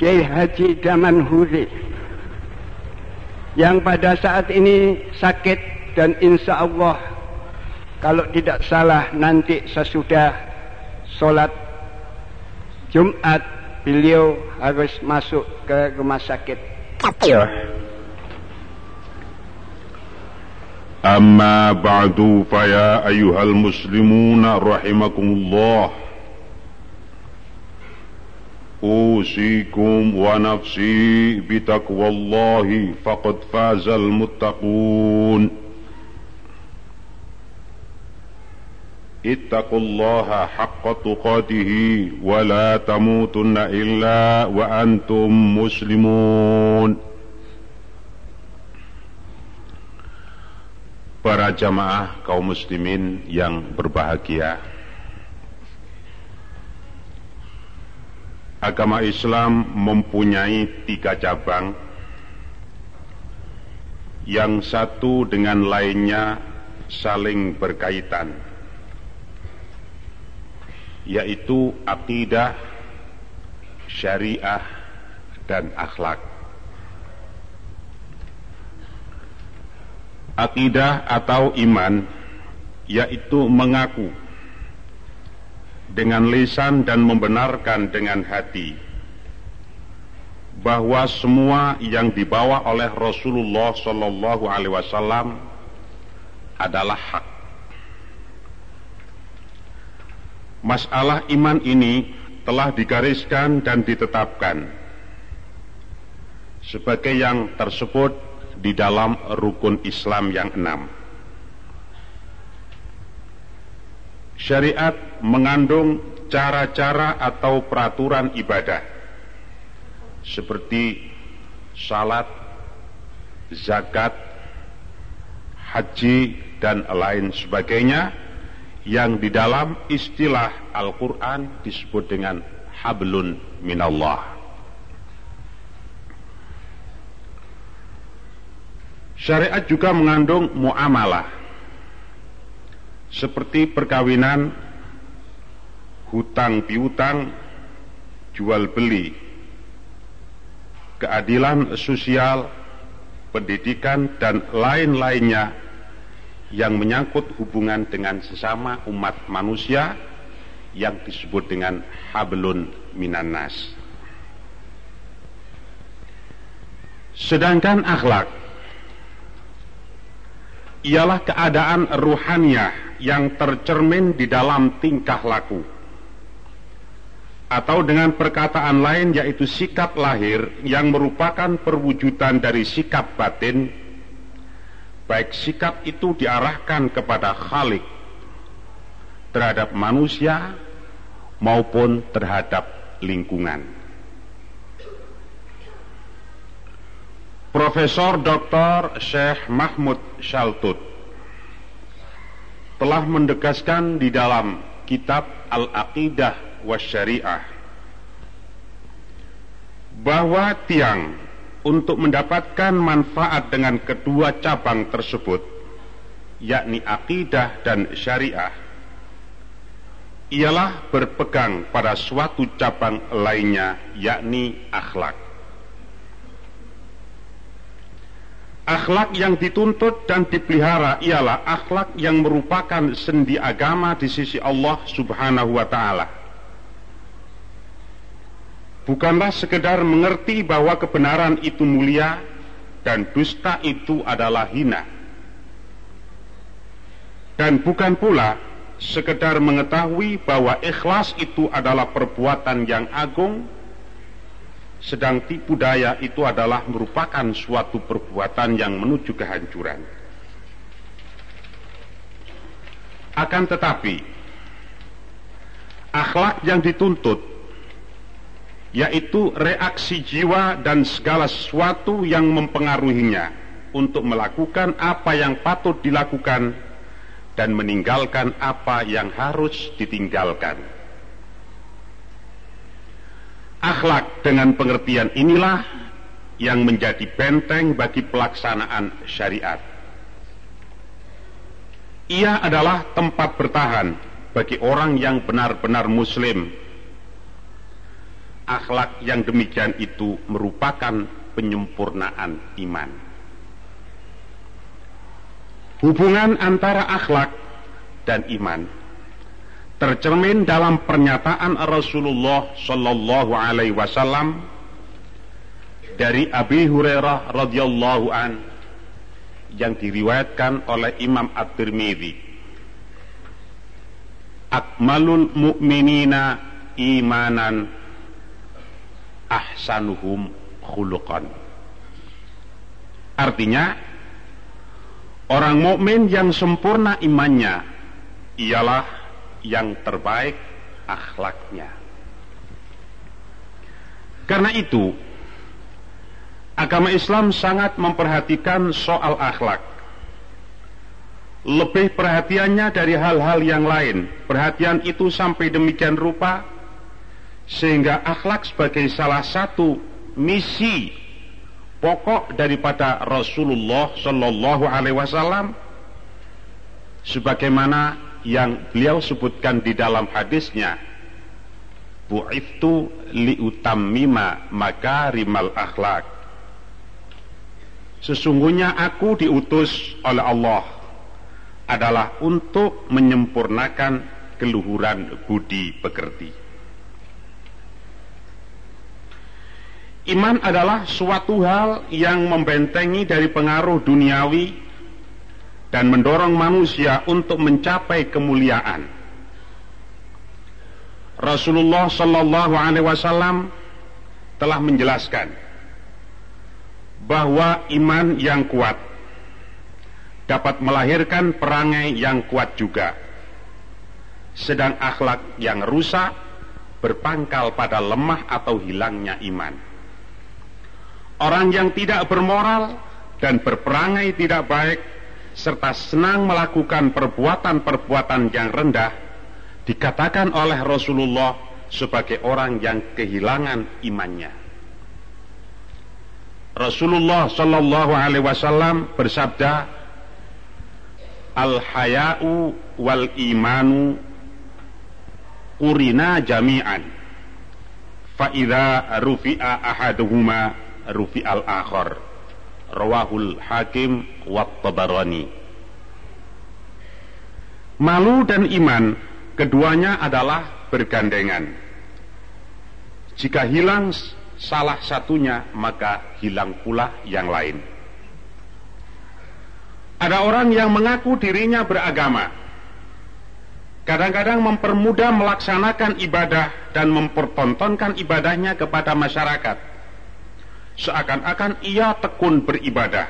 Kiai Haji Daman Huri yang pada saat ini sakit dan insya Allah kalau tidak salah nanti sesudah sholat Jumat beliau harus masuk ke rumah sakit. أما بعد فيا أيها المسلمون رحمكم الله أوصيكم ونفسي بتقوى الله فقد فاز المتقون اتقوا الله حق تقاته ولا تموتن إلا وأنتم مسلمون Para jamaah kaum muslimin yang berbahagia agama Islam mempunyai tiga cabang yang satu dengan lainnya saling berkaitan yaitu akidah, syariah, dan akhlak. Akidah atau iman yaitu mengaku dengan lisan dan membenarkan dengan hati bahwa semua yang dibawa oleh Rasulullah Shallallahu Alaihi Wasallam adalah hak. Masalah iman ini telah digariskan dan ditetapkan sebagai yang tersebut di dalam rukun Islam yang enam. Syariat mengandung cara-cara atau peraturan ibadah seperti salat, zakat, haji, dan lain sebagainya yang di dalam istilah Al-Quran disebut dengan hablun minallah. Syariat juga mengandung muamalah seperti perkawinan, hutang piutang, jual beli, keadilan sosial, pendidikan, dan lain-lainnya yang menyangkut hubungan dengan sesama umat manusia yang disebut dengan hablun minanas. Sedangkan akhlak ialah keadaan ruhaniah yang tercermin di dalam tingkah laku. Atau dengan perkataan lain yaitu sikap lahir yang merupakan perwujudan dari sikap batin baik sikap itu diarahkan kepada khalik terhadap manusia maupun terhadap lingkungan Profesor Dr. Syekh Mahmud Shaltut telah mendegaskan di dalam kitab Al-Aqidah wa Syariah bahwa tiang untuk mendapatkan manfaat dengan kedua cabang tersebut yakni akidah dan syariah ialah berpegang pada suatu cabang lainnya yakni akhlak Akhlak yang dituntut dan dipelihara ialah akhlak yang merupakan sendi agama di sisi Allah Subhanahu wa taala. Bukanlah sekedar mengerti bahwa kebenaran itu mulia dan dusta itu adalah hina. Dan bukan pula sekedar mengetahui bahwa ikhlas itu adalah perbuatan yang agung sedang tipu daya itu adalah merupakan suatu perbuatan yang menuju kehancuran. Akan tetapi, akhlak yang dituntut yaitu reaksi jiwa dan segala sesuatu yang mempengaruhinya untuk melakukan apa yang patut dilakukan dan meninggalkan apa yang harus ditinggalkan. Akhlak dengan pengertian inilah yang menjadi benteng bagi pelaksanaan syariat. Ia adalah tempat bertahan bagi orang yang benar-benar muslim akhlak yang demikian itu merupakan penyempurnaan iman. Hubungan antara akhlak dan iman tercermin dalam pernyataan Rasulullah Shallallahu Alaihi Wasallam dari Abi Hurairah radhiyallahu an yang diriwayatkan oleh Imam At-Tirmidzi. Akmalul mu'minina imanan ahsanuhum khuluqan. Artinya orang mukmin yang sempurna imannya ialah yang terbaik akhlaknya. Karena itu, agama Islam sangat memperhatikan soal akhlak. Lebih perhatiannya dari hal-hal yang lain. Perhatian itu sampai demikian rupa sehingga akhlak sebagai salah satu misi pokok daripada Rasulullah Shallallahu Alaihi Wasallam sebagaimana yang beliau sebutkan di dalam hadisnya bu'iftu liutammima makarimal akhlak. Sesungguhnya aku diutus oleh Allah adalah untuk menyempurnakan keluhuran budi pekerti. Iman adalah suatu hal yang membentengi dari pengaruh duniawi dan mendorong manusia untuk mencapai kemuliaan. Rasulullah Shallallahu Alaihi Wasallam telah menjelaskan bahwa iman yang kuat dapat melahirkan perangai yang kuat juga, sedang akhlak yang rusak berpangkal pada lemah atau hilangnya iman. Orang yang tidak bermoral dan berperangai tidak baik serta senang melakukan perbuatan-perbuatan yang rendah dikatakan oleh Rasulullah sebagai orang yang kehilangan imannya. Rasulullah Shallallahu Alaihi Wasallam bersabda, al hayau wal imanu urina jami'an fa idza rufi'a ahaduhuma rufi al akhar rawahul hakim wa tabarani. Malu dan iman keduanya adalah bergandengan. Jika hilang salah satunya maka hilang pula yang lain. Ada orang yang mengaku dirinya beragama. Kadang-kadang mempermudah melaksanakan ibadah dan mempertontonkan ibadahnya kepada masyarakat seakan-akan ia tekun beribadah.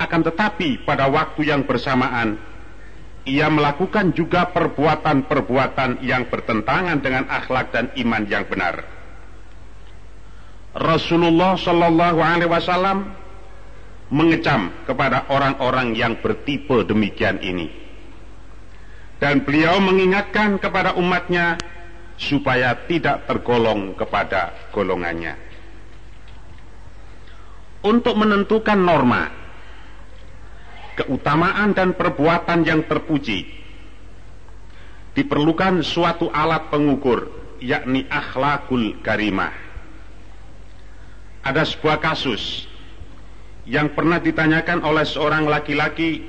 Akan tetapi pada waktu yang bersamaan ia melakukan juga perbuatan-perbuatan yang bertentangan dengan akhlak dan iman yang benar. Rasulullah Shallallahu Alaihi Wasallam mengecam kepada orang-orang yang bertipe demikian ini. Dan beliau mengingatkan kepada umatnya supaya tidak tergolong kepada golongannya untuk menentukan norma, keutamaan dan perbuatan yang terpuji, diperlukan suatu alat pengukur, yakni akhlakul karimah. Ada sebuah kasus yang pernah ditanyakan oleh seorang laki-laki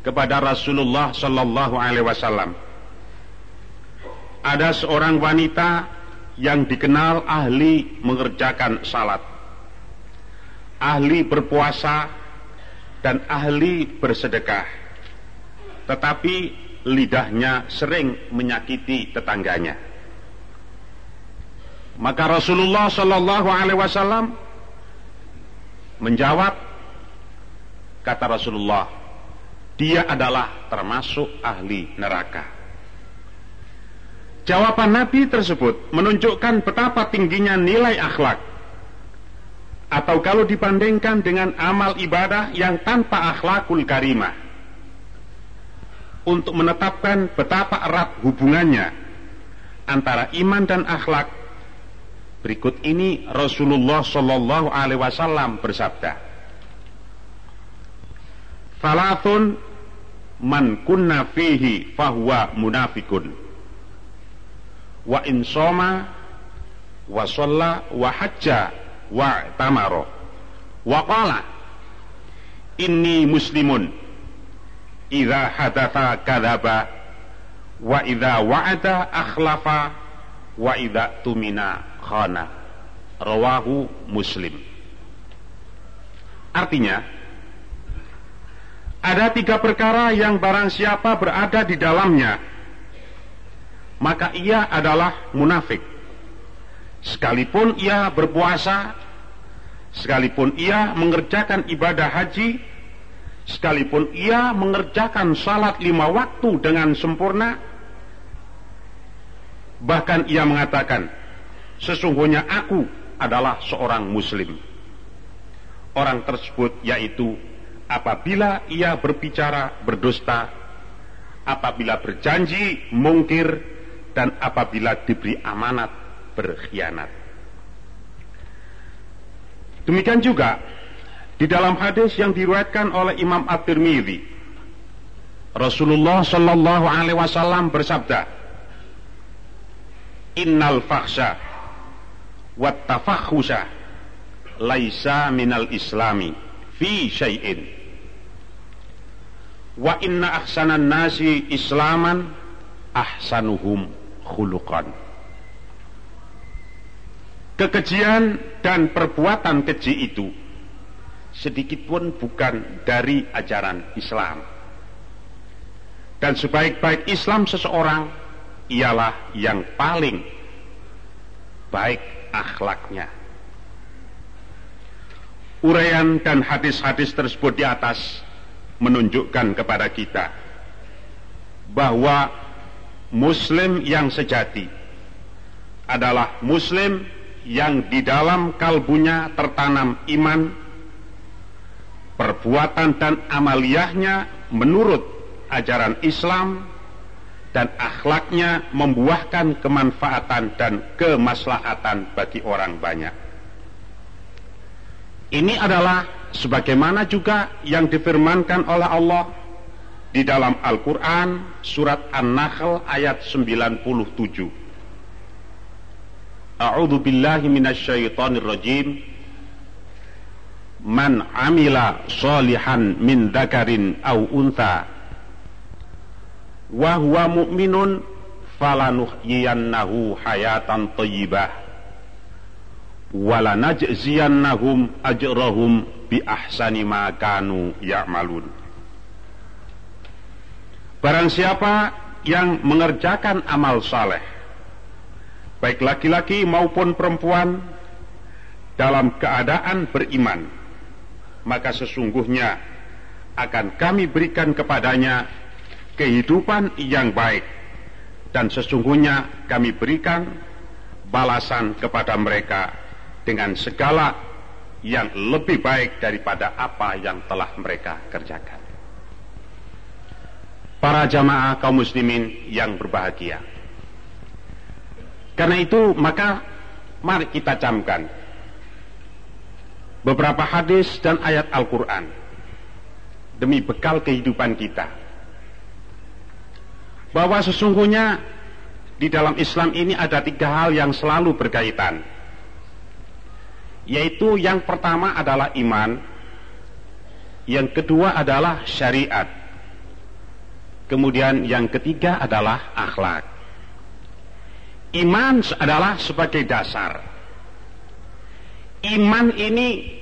kepada Rasulullah Shallallahu Alaihi Wasallam. Ada seorang wanita yang dikenal ahli mengerjakan salat ahli berpuasa dan ahli bersedekah. Tetapi lidahnya sering menyakiti tetangganya. Maka Rasulullah Shallallahu Alaihi Wasallam menjawab, kata Rasulullah, dia adalah termasuk ahli neraka. Jawaban Nabi tersebut menunjukkan betapa tingginya nilai akhlak atau kalau dibandingkan dengan amal ibadah yang tanpa akhlakul karimah. Untuk menetapkan betapa erat hubungannya antara iman dan akhlak. Berikut ini Rasulullah Shallallahu Alaihi Wasallam bersabda. Falatun man kunna fihi fahuwa munafikun. Wa in soma wa shalla wa hajja wa tamaro. Wa qala inni muslimun. Idza hadatha kadzaba wa idza wa'ada akhlafa wa idza tumina khana. Rawahu muslim. Artinya ada tiga perkara yang barang siapa berada di dalamnya maka ia adalah munafik. Sekalipun ia berpuasa sekalipun ia mengerjakan ibadah haji sekalipun ia mengerjakan salat lima waktu dengan sempurna bahkan ia mengatakan sesungguhnya aku adalah seorang muslim. Orang tersebut yaitu apabila ia berbicara berdusta apabila berjanji mungkir dan apabila diberi amanat berkhianat demikian juga di dalam hadis yang diriwayatkan oleh Imam At-Tirmidzi, Rasulullah Shallallahu alaihi wasallam bersabda, "Innal fakhsha wat tafakhusha laisa minal islami fi syai'in." Wa inna ahsanan nasi islaman ahsanuhum khuluqan. Kekejian dan perbuatan keji itu sedikit pun bukan dari ajaran Islam. Dan sebaik-baik Islam seseorang ialah yang paling baik akhlaknya. Uraian dan hadis-hadis tersebut di atas menunjukkan kepada kita bahwa Muslim yang sejati adalah Muslim yang di dalam kalbunya tertanam iman perbuatan dan amaliyahnya menurut ajaran Islam dan akhlaknya membuahkan kemanfaatan dan kemaslahatan bagi orang banyak. Ini adalah sebagaimana juga yang difirmankan oleh Allah di dalam Al-Quran surat An-Nahl ayat 97. Minasyaitonir rajim man amila solihan min dakarin au unta wa huwa mu'minun falanuhyiyannahu hayatan thayyibah wala najziyannahum ajrahum bi ahsani ma kanu ya'malun. Barang siapa yang mengerjakan amal saleh baik laki-laki maupun perempuan dalam keadaan beriman maka sesungguhnya akan kami berikan kepadanya kehidupan yang baik dan sesungguhnya kami berikan balasan kepada mereka dengan segala yang lebih baik daripada apa yang telah mereka kerjakan. Para jamaah kaum muslimin yang berbahagia. Karena itu maka mari kita camkan beberapa hadis dan ayat Al-Quran demi bekal kehidupan kita. Bahwa sesungguhnya di dalam Islam ini ada tiga hal yang selalu berkaitan. Yaitu yang pertama adalah iman yang kedua adalah syariat kemudian yang ketiga adalah akhlak iman adalah sebagai dasar. Iman ini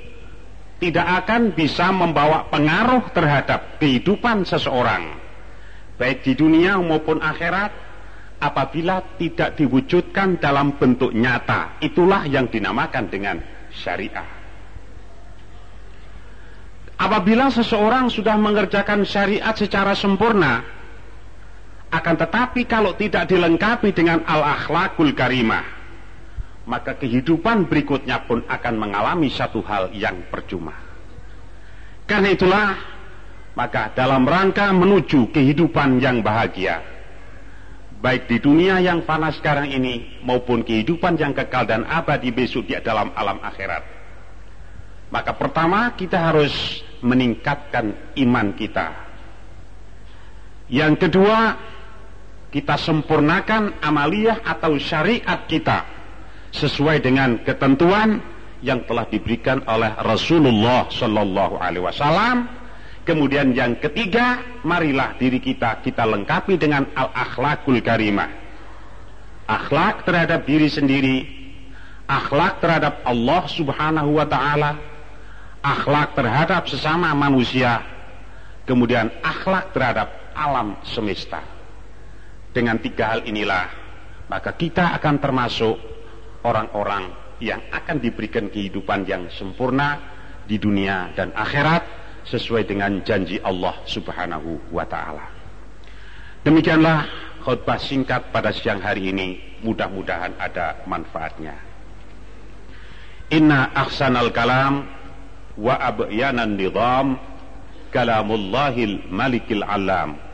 tidak akan bisa membawa pengaruh terhadap kehidupan seseorang baik di dunia maupun akhirat apabila tidak diwujudkan dalam bentuk nyata. Itulah yang dinamakan dengan syariah. Apabila seseorang sudah mengerjakan syariat secara sempurna akan tetapi kalau tidak dilengkapi dengan al-akhlakul karimah maka kehidupan berikutnya pun akan mengalami satu hal yang percuma. Karena itulah, maka dalam rangka menuju kehidupan yang bahagia, baik di dunia yang panas sekarang ini maupun kehidupan yang kekal dan abadi besok di dalam alam akhirat. Maka pertama kita harus meningkatkan iman kita. Yang kedua, kita sempurnakan amaliyah atau syariat kita sesuai dengan ketentuan yang telah diberikan oleh Rasulullah Shallallahu Alaihi Wasallam. Kemudian yang ketiga, marilah diri kita kita lengkapi dengan al akhlakul karimah. Akhlak terhadap diri sendiri, akhlak terhadap Allah Subhanahu wa taala, akhlak terhadap sesama manusia, kemudian akhlak terhadap alam semesta. Dengan tiga hal inilah, maka kita akan termasuk orang-orang yang akan diberikan kehidupan yang sempurna di dunia dan akhirat sesuai dengan janji Allah Subhanahu wa taala. Demikianlah khutbah singkat pada siang hari ini, mudah-mudahan ada manfaatnya. Inna ahsanal kalam wa abyanan nizam kalamullahil malikil alam.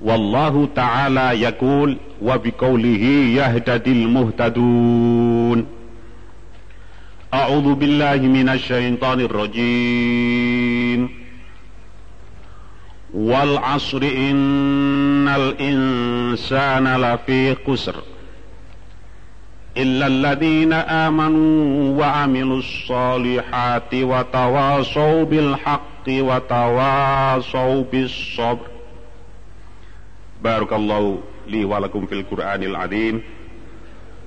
والله تعالى يقول وبقوله يهتدي المهتدون. أعوذ بالله من الشيطان الرجيم. والعصر إن الإنسان لفي خسر. إلا الذين آمنوا وعملوا الصالحات وتواصوا بالحق وتواصوا بالصبر. Barakallahu li walakum fil Qur'anil azim.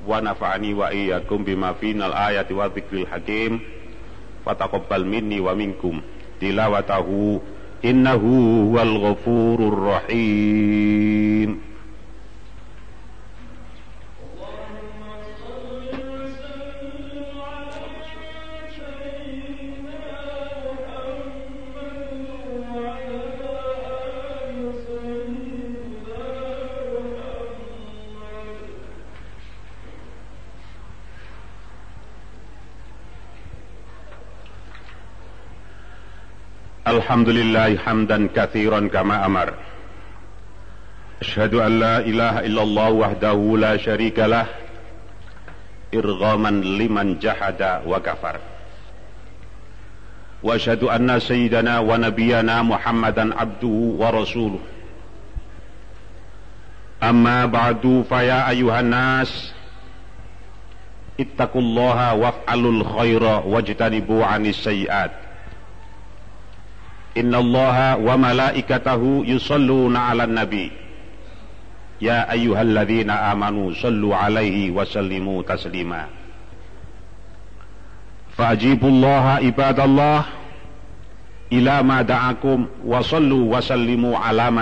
Wa nafa'ani wa iyyakum bima final ayati wa dzikril hakim. Fataqabbal minni wa minkum tilawatahu. Innahu wal ghafurur rahim. الحمد لله حمدا كثيرا كما امر اشهد ان لا اله الا الله وحده لا شريك له ارغاما لمن جحد وكفر واشهد ان سيدنا ونبينا محمدا عبده ورسوله اما بعد فيا ايها الناس اتقوا الله وافعلوا الخير واجتنبوا عن السيئات Inna allaha wa malaikatahu yusalluna ala nabi. Ya ayyuhalladzina amanu sallu alaihi wa taslima. Fajibullaha ibadallah ila ma da'akum wa sallu wa sallimu ala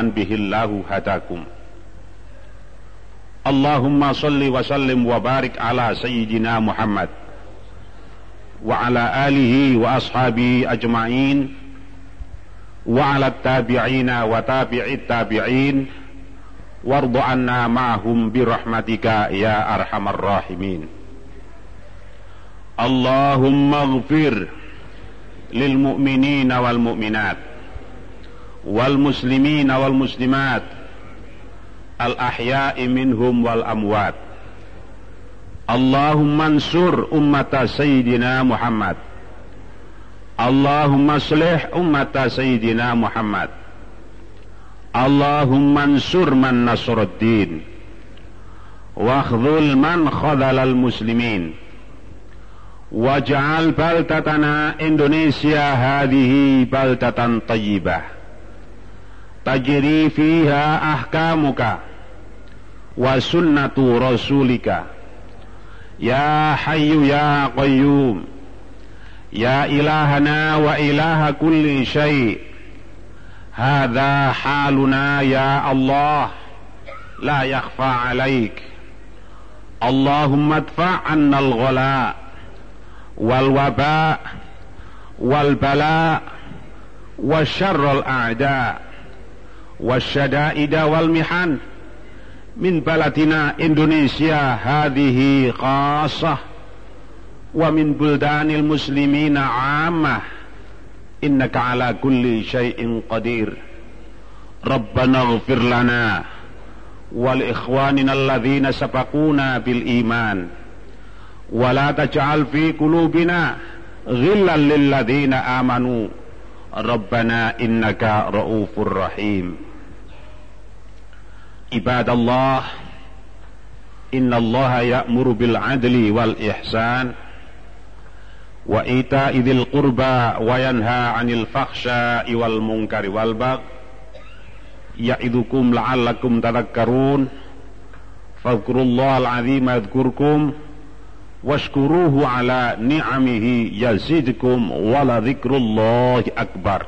Allahumma salli wa sallim wa barik ala sayyidina Muhammad wa ala alihi wa ashabihi ajma'in وعلى التابعين وتابع التابعين وارض عنا معهم برحمتك يا ارحم الراحمين اللهم اغفر للمؤمنين والمؤمنات والمسلمين والمسلمات الاحياء منهم والاموات اللهم انصر امه سيدنا محمد Allahumma slih ummata Sayyidina Muhammad. Allahumma ansur man nasruddin. Wakhdhul man khadalal muslimin Waj'al baltatana Indonesia hadihi baltatan tayyibah. Tajri fiha ahkamuka Wa sunnatu rasulika. Ya hayyu ya qayyum يا إلهنا وإله كل شيء. هذا حالنا يا الله. لا يخفى عليك. اللهم ادفع عنا الغلاء والوباء والبلاء وشر الأعداء والشدائد والمحن. من بلدنا إندونيسيا هذه خاصة. ومن بلدان المسلمين عامة إنك على كل شيء قدير. ربنا اغفر لنا ولإخواننا الذين سبقونا بالإيمان. ولا تجعل في قلوبنا غلا للذين آمنوا. ربنا إنك رؤوف رحيم. عباد الله Inna Allah ya'muru bil adli وإيتاء ذي القربى وينهى عن الفحشاء والمنكر والبغي يعظكم لعلكم تذكرون فاذكروا الله العظيم يذكركم واشكروه على نعمه يزدكم ولذكر الله أكبر